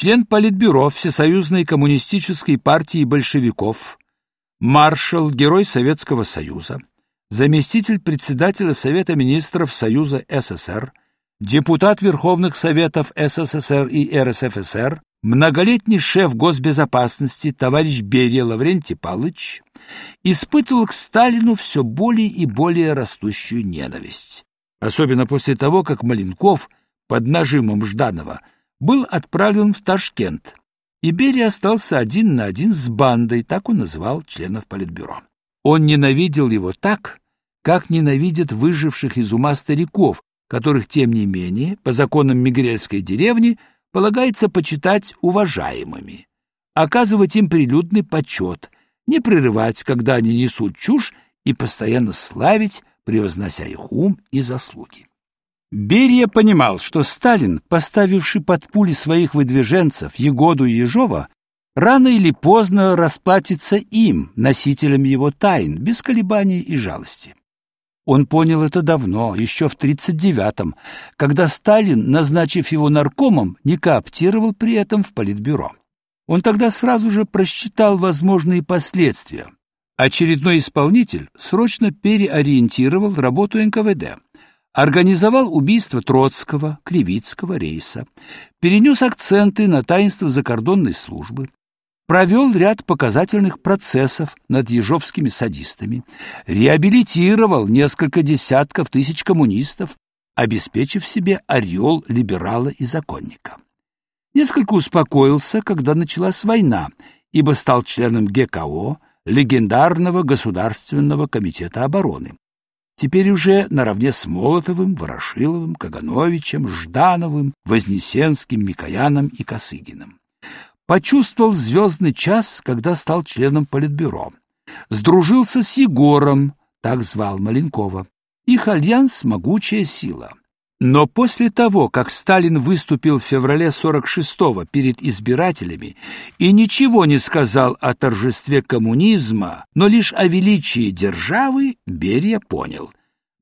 член Политбюро Всесоюзной коммунистической партии большевиков, маршал, герой Советского Союза, заместитель председателя Совета министров Союза СССр, депутат Верховных Советов СССР и РСФСР, многолетний шеф госбезопасности товарищ Берия Лаврентий Павлович испытывал к Сталину все более и более растущую ненависть. Особенно после того, как Маленков под нажимом Жданова был отправлен в Ташкент, и Берия остался один на один с бандой, так он называл членов Политбюро. Он ненавидел его так, как ненавидят выживших из ума стариков, которых, тем не менее, по законам Мигрельской деревни, полагается почитать уважаемыми, оказывать им прилюдный почет, не прерывать, когда они несут чушь, и постоянно славить, превознося их ум и заслуги. Берия понимал, что Сталин, поставивший под пули своих выдвиженцев Егоду и Ежова, рано или поздно расплатится им, носителям его тайн, без колебаний и жалости. Он понял это давно, еще в 39-м, когда Сталин, назначив его наркомом, не кооптировал при этом в Политбюро. Он тогда сразу же просчитал возможные последствия. Очередной исполнитель срочно переориентировал работу НКВД, организовал убийство Троцкого, Кривицкого, Рейса, перенес акценты на таинство закордонной службы, провел ряд показательных процессов над ежовскими садистами, реабилитировал несколько десятков тысяч коммунистов, обеспечив себе ореол либерала и законника. Несколько успокоился, когда началась война, ибо стал членом ГКО, легендарного Государственного комитета обороны. Теперь уже наравне с Молотовым, Ворошиловым, Кагановичем, Ждановым, Вознесенским, Микояном и Косыгиным почувствовал звездный час, когда стал членом Политбюро. Сдружился с Егором, так звал Маленкова. Их альянс — могучая сила. Но после того, как Сталин выступил в феврале 46-го перед избирателями и ничего не сказал о торжестве коммунизма, но лишь о величии державы, Берия понял.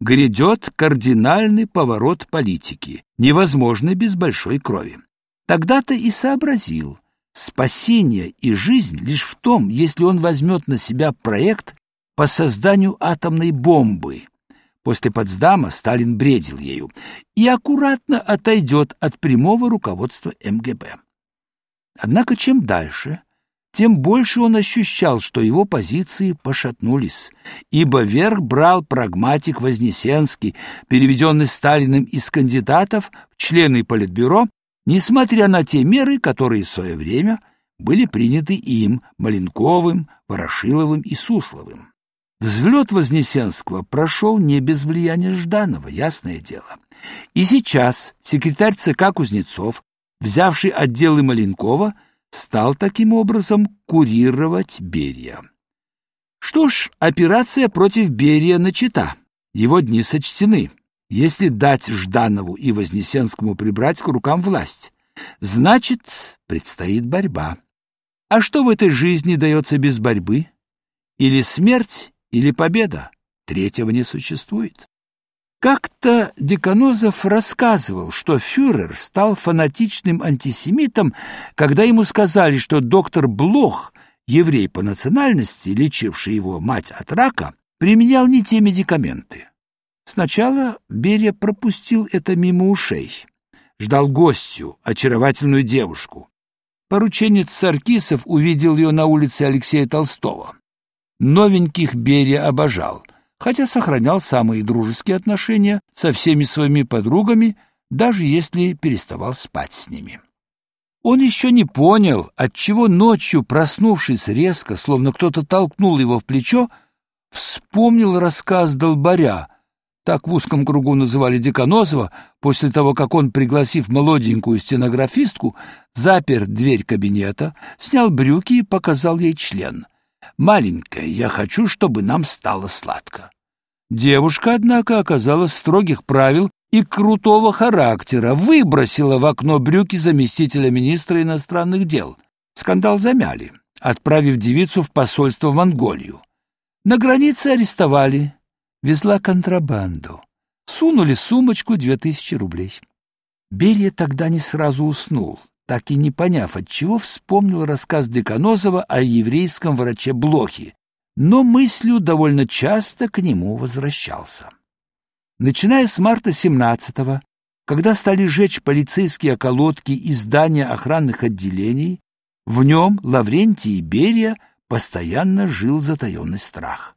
Грядет кардинальный поворот политики, невозможный без большой крови. Тогда-то и сообразил — Спасение и жизнь лишь в том, если он возьмет на себя проект по созданию атомной бомбы. После Потсдама Сталин бредил ею и аккуратно отойдет от прямого руководства МГБ. Однако чем дальше, тем больше он ощущал, что его позиции пошатнулись, ибо верх брал прагматик Вознесенский, переведенный Сталиным из кандидатов в члены Политбюро несмотря на те меры, которые в свое время были приняты им, Маленковым, Ворошиловым и Сусловым. Взлет Вознесенского прошел не без влияния Жданова, ясное дело. И сейчас секретарь ЦК Кузнецов, взявший отделы Маленкова, стал таким образом курировать Берия. Что ж, операция против Берия начата, его дни сочтены если дать Жданову и Вознесенскому прибрать к рукам власть. Значит, предстоит борьба. А что в этой жизни дается без борьбы? Или смерть, или победа. Третьего не существует. Как-то Деканозов рассказывал, что фюрер стал фанатичным антисемитом, когда ему сказали, что доктор Блох, еврей по национальности, лечивший его мать от рака, применял не те медикаменты. Сначала Берия пропустил это мимо ушей. Ждал гостью, очаровательную девушку. Порученец Саркисов увидел ее на улице Алексея Толстого. Новеньких Берия обожал, хотя сохранял самые дружеские отношения со всеми своими подругами, даже если переставал спать с ними. Он еще не понял, отчего ночью, проснувшись резко, словно кто-то толкнул его в плечо, вспомнил рассказ Долбаря так в узком кругу называли Деканозова, после того, как он, пригласив молоденькую стенографистку, запер дверь кабинета, снял брюки и показал ей член. «Маленькая, я хочу, чтобы нам стало сладко». Девушка, однако, оказалась строгих правил и крутого характера, выбросила в окно брюки заместителя министра иностранных дел. Скандал замяли, отправив девицу в посольство в Монголию. На границе арестовали, везла контрабанду. Сунули в сумочку две тысячи рублей. Берия тогда не сразу уснул. Так и не поняв, отчего вспомнил рассказ Деканозова о еврейском враче Блохе, но мыслью довольно часто к нему возвращался. Начиная с марта 17-го, когда стали жечь полицейские околотки и здания охранных отделений, в нем Лаврентий Берия постоянно жил затаенный страх.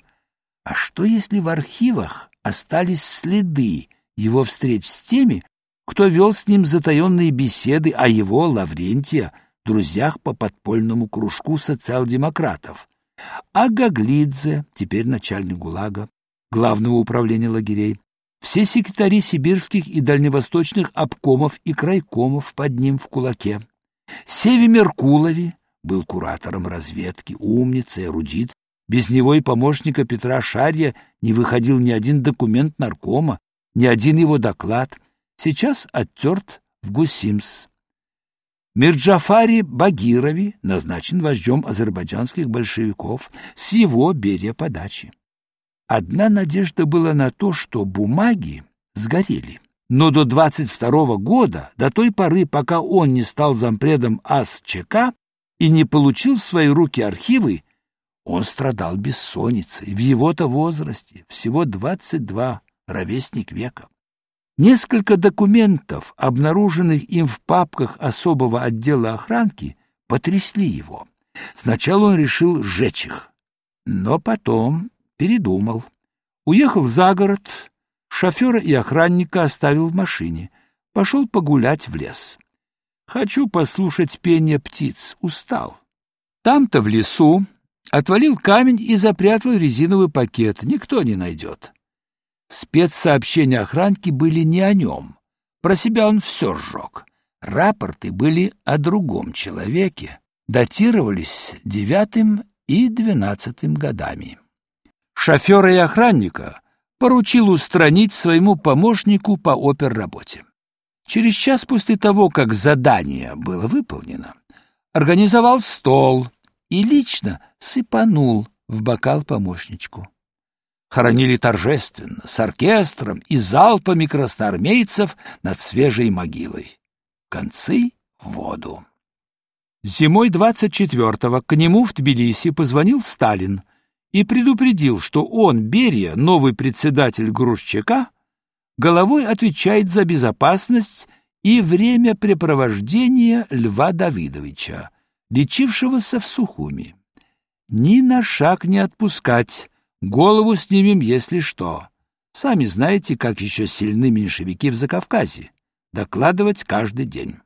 А что, если в архивах остались следы его встреч с теми, кто вел с ним затаенные беседы о его, Лаврентия, друзьях по подпольному кружку социал-демократов, а Гаглидзе, теперь начальник ГУЛАГа, главного управления лагерей, все секретари сибирских и дальневосточных обкомов и крайкомов под ним в кулаке. Севи Меркулови был куратором разведки, умница, эрудит. Без него и помощника Петра Шарья не выходил ни один документ наркома, ни один его доклад — сейчас оттерт в Гусимс. Мирджафари Багирови назначен вождем азербайджанских большевиков с его Берия подачи. Одна надежда была на то, что бумаги сгорели. Но до 22 года, до той поры, пока он не стал зампредом АСЧК и не получил в свои руки архивы, он страдал бессонницей. В его-то возрасте, всего 22, ровесник века. Несколько документов, обнаруженных им в папках особого отдела охранки, потрясли его. Сначала он решил сжечь их, но потом передумал. Уехал за город, шофера и охранника оставил в машине, пошел погулять в лес. Хочу послушать пение птиц, устал. Там-то в лесу отвалил камень и запрятал резиновый пакет, никто не найдет. Спецсообщения охранки были не о нем. Про себя он все сжег. Рапорты были о другом человеке, датировались девятым и двенадцатым годами. Шофера и охранника поручил устранить своему помощнику по оперработе. Через час после того, как задание было выполнено, организовал стол и лично сыпанул в бокал помощничку хоронили торжественно, с оркестром и залпами красноармейцев над свежей могилой. Концы в воду. Зимой 24-го к нему в Тбилиси позвонил Сталин и предупредил, что он, Берия, новый председатель Грузчака, головой отвечает за безопасность и времяпрепровождение Льва Давидовича, лечившегося в Сухуми. Ни на шаг не отпускать, Голову снимем, если что. Сами знаете, как еще сильны меньшевики в Закавказье. Докладывать каждый день.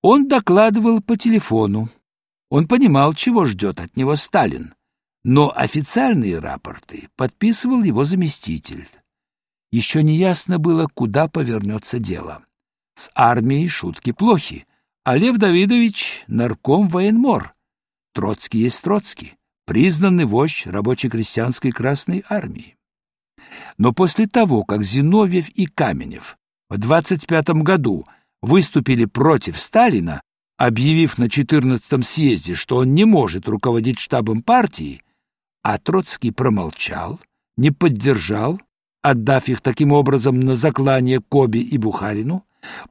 Он докладывал по телефону. Он понимал, чего ждет от него Сталин. Но официальные рапорты подписывал его заместитель. Еще не ясно было, куда повернется дело. С армией шутки плохи, а Лев Давидович — нарком военмор. Троцкий есть Троцкий признанный вождь рабоче-крестьянской Красной Армии. Но после того, как Зиновьев и Каменев в 25 году выступили против Сталина, объявив на 14-м съезде, что он не может руководить штабом партии, а Троцкий промолчал, не поддержал, отдав их таким образом на заклание Коби и Бухарину,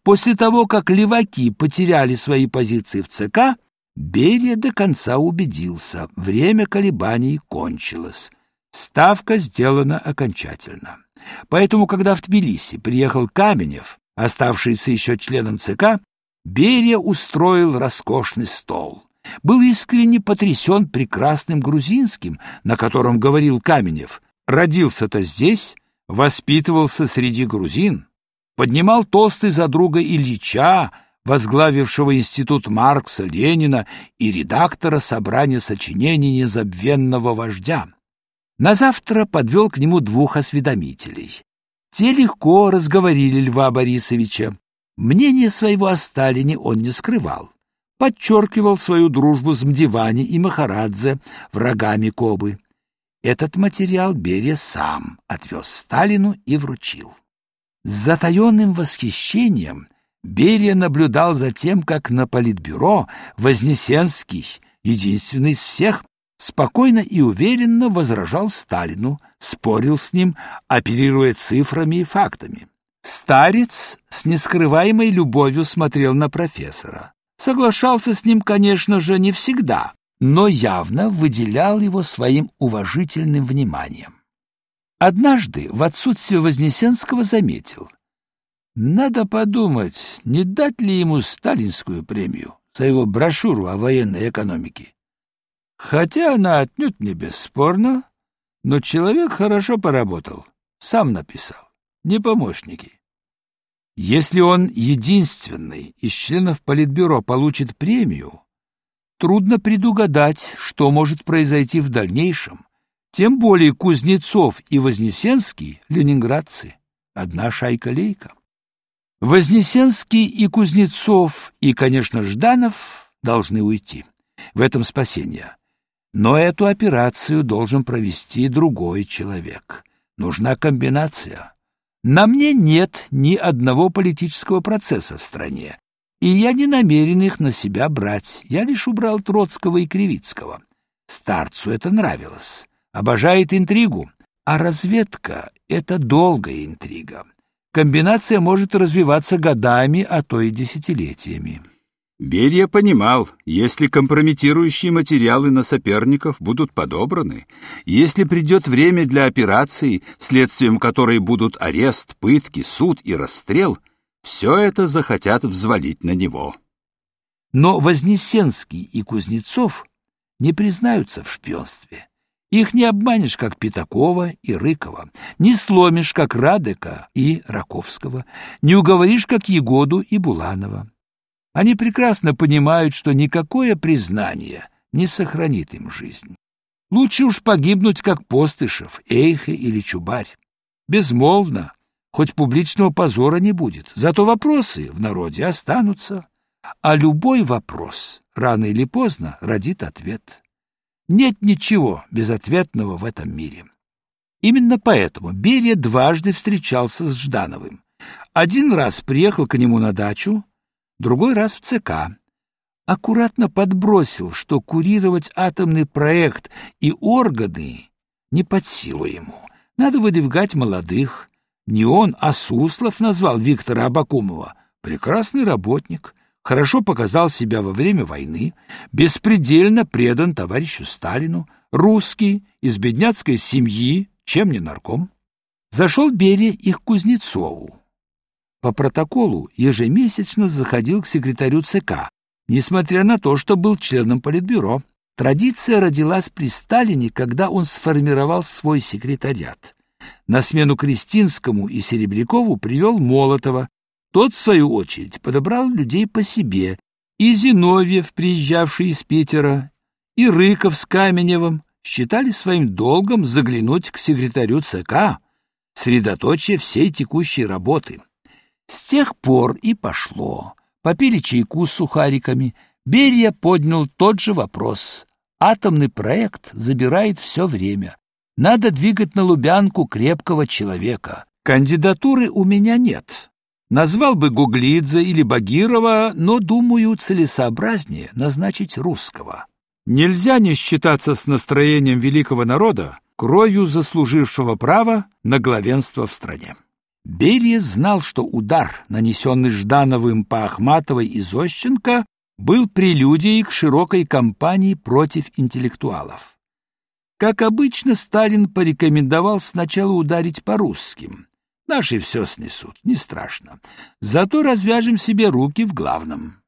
после того, как леваки потеряли свои позиции в ЦК, Берия до конца убедился, время колебаний кончилось. Ставка сделана окончательно. Поэтому, когда в Тбилиси приехал Каменев, оставшийся еще членом ЦК, Берия устроил роскошный стол. Был искренне потрясен прекрасным грузинским, на котором говорил Каменев. Родился-то здесь, воспитывался среди грузин, поднимал тосты за друга Ильича, возглавившего Институт Маркса, Ленина и редактора собрания сочинений незабвенного вождя. На завтра подвел к нему двух осведомителей. Те легко разговорили Льва Борисовича. Мнение своего о Сталине он не скрывал. Подчеркивал свою дружбу с Мдивани и Махарадзе, врагами Кобы. Этот материал Берия сам отвез Сталину и вручил. С затаенным восхищением Берия наблюдал за тем, как на политбюро Вознесенский, единственный из всех, спокойно и уверенно возражал Сталину, спорил с ним, оперируя цифрами и фактами. Старец с нескрываемой любовью смотрел на профессора. Соглашался с ним, конечно же, не всегда, но явно выделял его своим уважительным вниманием. Однажды в отсутствие Вознесенского заметил. Надо подумать, не дать ли ему сталинскую премию за его брошюру о военной экономике. Хотя она отнюдь не бесспорна, но человек хорошо поработал, сам написал, не помощники. Если он единственный из членов Политбюро получит премию, трудно предугадать, что может произойти в дальнейшем, тем более Кузнецов и Вознесенский — ленинградцы, одна шайка-лейка. Вознесенский и Кузнецов, и, конечно, Жданов должны уйти. В этом спасение. Но эту операцию должен провести другой человек. Нужна комбинация. На мне нет ни одного политического процесса в стране, и я не намерен их на себя брать. Я лишь убрал Троцкого и Кривицкого. Старцу это нравилось. Обожает интригу. А разведка — это долгая интрига. Комбинация может развиваться годами, а то и десятилетиями. Берия понимал, если компрометирующие материалы на соперников будут подобраны, если придет время для операции, следствием которой будут арест, пытки, суд и расстрел, все это захотят взвалить на него. Но Вознесенский и Кузнецов не признаются в шпионстве. Их не обманешь, как Пятакова и Рыкова, не сломишь, как Радека и Раковского, не уговоришь, как Егоду и Буланова. Они прекрасно понимают, что никакое признание не сохранит им жизнь. Лучше уж погибнуть, как Постышев, Эйхе или Чубарь. Безмолвно, хоть публичного позора не будет, зато вопросы в народе останутся. А любой вопрос рано или поздно родит ответ. Нет ничего безответного в этом мире. Именно поэтому Берия дважды встречался с Ждановым. Один раз приехал к нему на дачу, другой раз в ЦК. Аккуратно подбросил, что курировать атомный проект и органы не под силу ему. Надо выдвигать молодых. Не он, а Суслов назвал Виктора Абакумова. Прекрасный работник, хорошо показал себя во время войны, беспредельно предан товарищу Сталину, русский, из бедняцкой семьи, чем не нарком. Зашел Берия их к Кузнецову по протоколу ежемесячно заходил к секретарю ЦК, несмотря на то, что был членом Политбюро. Традиция родилась при Сталине, когда он сформировал свой секретариат. На смену Кристинскому и Серебрякову привел Молотова. Тот, в свою очередь, подобрал людей по себе. И Зиновьев, приезжавший из Питера, и Рыков с Каменевым считали своим долгом заглянуть к секретарю ЦК, средоточие всей текущей работы. С тех пор и пошло. Попили чайку с сухариками. Берия поднял тот же вопрос. Атомный проект забирает все время. Надо двигать на Лубянку крепкого человека. Кандидатуры у меня нет. Назвал бы Гуглидзе или Багирова, но, думаю, целесообразнее назначить русского. Нельзя не считаться с настроением великого народа, кровью заслужившего право на главенство в стране. Берия знал, что удар, нанесенный Ждановым по Ахматовой и Зощенко, был прелюдией к широкой кампании против интеллектуалов. Как обычно, Сталин порекомендовал сначала ударить по русским. Наши все снесут, не страшно. Зато развяжем себе руки в главном.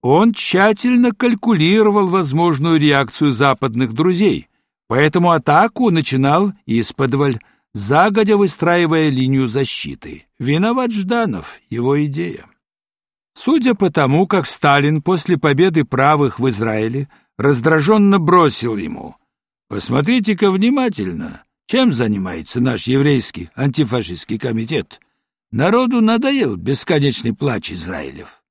Он тщательно калькулировал возможную реакцию западных друзей, поэтому атаку начинал из-под загодя выстраивая линию защиты. Виноват Жданов, его идея. Судя по тому, как Сталин после победы правых в Израиле раздраженно бросил ему «Посмотрите-ка внимательно, чем занимается наш еврейский антифашистский комитет? Народу надоел бесконечный плач Израилев».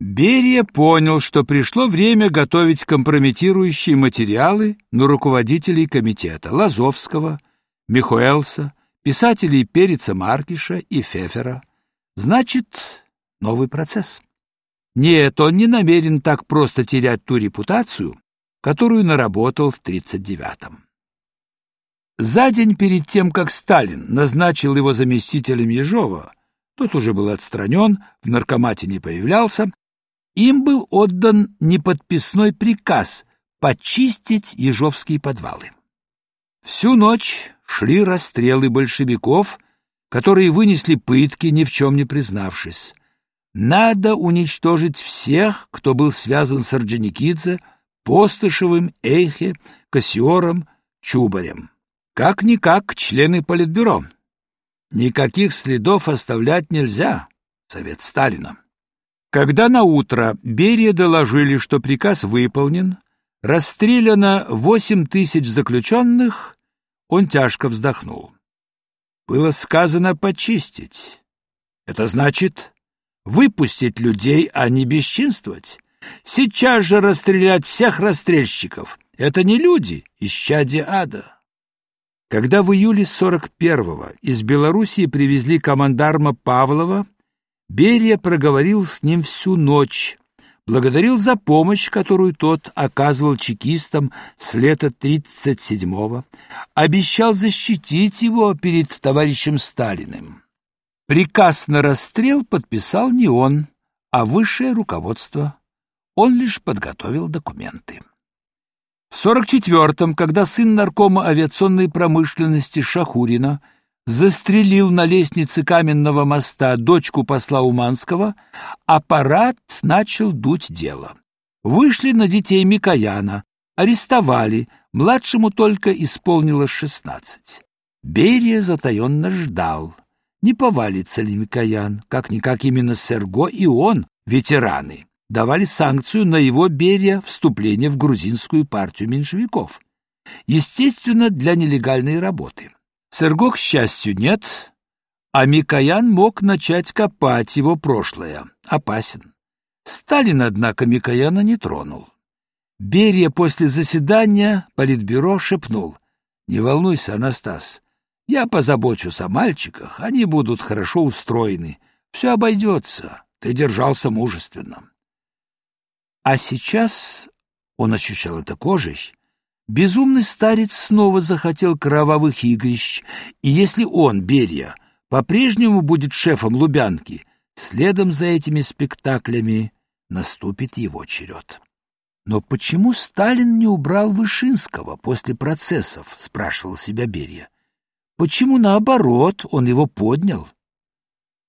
Берия понял, что пришло время готовить компрометирующие материалы на руководителей комитета Лазовского, Михуэлса, писателей Переца Маркиша и Фефера. Значит, новый процесс. Нет, он не намерен так просто терять ту репутацию, которую наработал в 39-м. За день перед тем, как Сталин назначил его заместителем Ежова, Тот уже был отстранен, в наркомате не появлялся. Им был отдан неподписной приказ почистить ежовские подвалы. Всю ночь шли расстрелы большевиков, которые вынесли пытки, ни в чем не признавшись. Надо уничтожить всех, кто был связан с Орджоникидзе, Постышевым, Эйхе, Кассиором, Чубарем. Как-никак члены Политбюро. Никаких следов оставлять нельзя. Совет Сталина. Когда на утро Берия доложили, что приказ выполнен, расстреляно восемь тысяч заключенных, он тяжко вздохнул. Было сказано почистить. Это значит выпустить людей, а не бесчинствовать. Сейчас же расстрелять всех расстрельщиков. Это не люди, исчадие ада. Когда в июле 41-го из Белоруссии привезли командарма Павлова, Берия проговорил с ним всю ночь, благодарил за помощь, которую тот оказывал чекистам с лета 37-го, обещал защитить его перед товарищем Сталиным. Приказ на расстрел подписал не он, а высшее руководство. Он лишь подготовил документы. В 44-м, когда сын наркома авиационной промышленности Шахурина застрелил на лестнице каменного моста дочку посла Уманского, аппарат начал дуть дело. Вышли на детей Микояна, арестовали, младшему только исполнилось шестнадцать. Берия затаенно ждал, не повалится ли Микоян, как-никак именно Серго и он, ветераны давали санкцию на его Берия вступление в грузинскую партию меньшевиков. Естественно, для нелегальной работы. Серго, к счастью, нет, а Микоян мог начать копать его прошлое. Опасен. Сталин, однако, Микояна не тронул. Берия после заседания Политбюро шепнул. «Не волнуйся, Анастас, я позабочусь о мальчиках, они будут хорошо устроены. Все обойдется, ты держался мужественно». А сейчас, он ощущал это кожей, безумный старец снова захотел кровавых игрищ, и если он, Берия, по-прежнему будет шефом Лубянки, следом за этими спектаклями наступит его черед. Но почему Сталин не убрал Вышинского после процессов, спрашивал себя Берия. Почему, наоборот, он его поднял?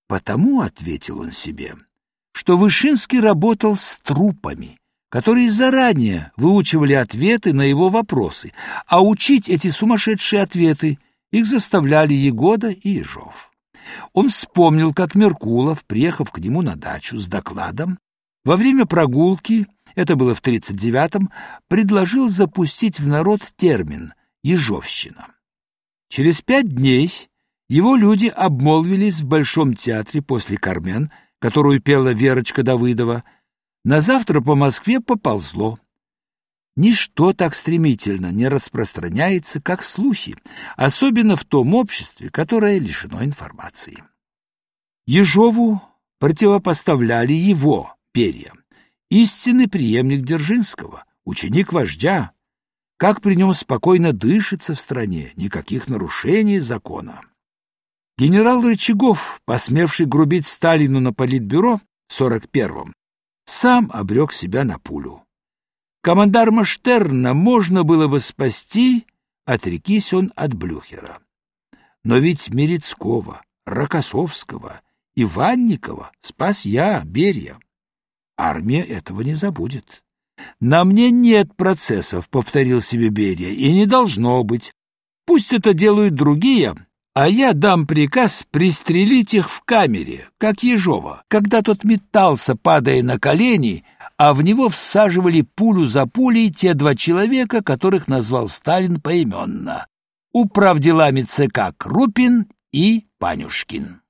Потому, — ответил он себе, — что Вышинский работал с трупами, которые заранее выучивали ответы на его вопросы, а учить эти сумасшедшие ответы их заставляли Егода и Ежов. Он вспомнил, как Меркулов, приехав к нему на дачу с докладом, во время прогулки, это было в 39-м, предложил запустить в народ термин «ежовщина». Через пять дней его люди обмолвились в Большом театре после «Кармен», которую пела Верочка Давыдова, на завтра по Москве поползло. Ничто так стремительно не распространяется, как слухи, особенно в том обществе, которое лишено информации. Ежову противопоставляли его перья, истинный преемник Дзержинского, ученик вождя. Как при нем спокойно дышится в стране, никаких нарушений закона. Генерал Рычагов, посмевший грубить Сталину на политбюро в 41-м, сам обрек себя на пулю. Командарма Штерна можно было бы спасти, отрекись он от Блюхера. Но ведь Мерецкого, Рокоссовского, Иванникова спас я, Берия. Армия этого не забудет. На мне нет процессов, повторил себе Берия, и не должно быть. Пусть это делают другие, а я дам приказ пристрелить их в камере, как Ежова, когда тот метался, падая на колени, а в него всаживали пулю за пулей те два человека, которых назвал Сталин поименно. Управделами ЦК Крупин и Панюшкин.